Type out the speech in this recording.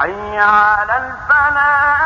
حي على الفلاح.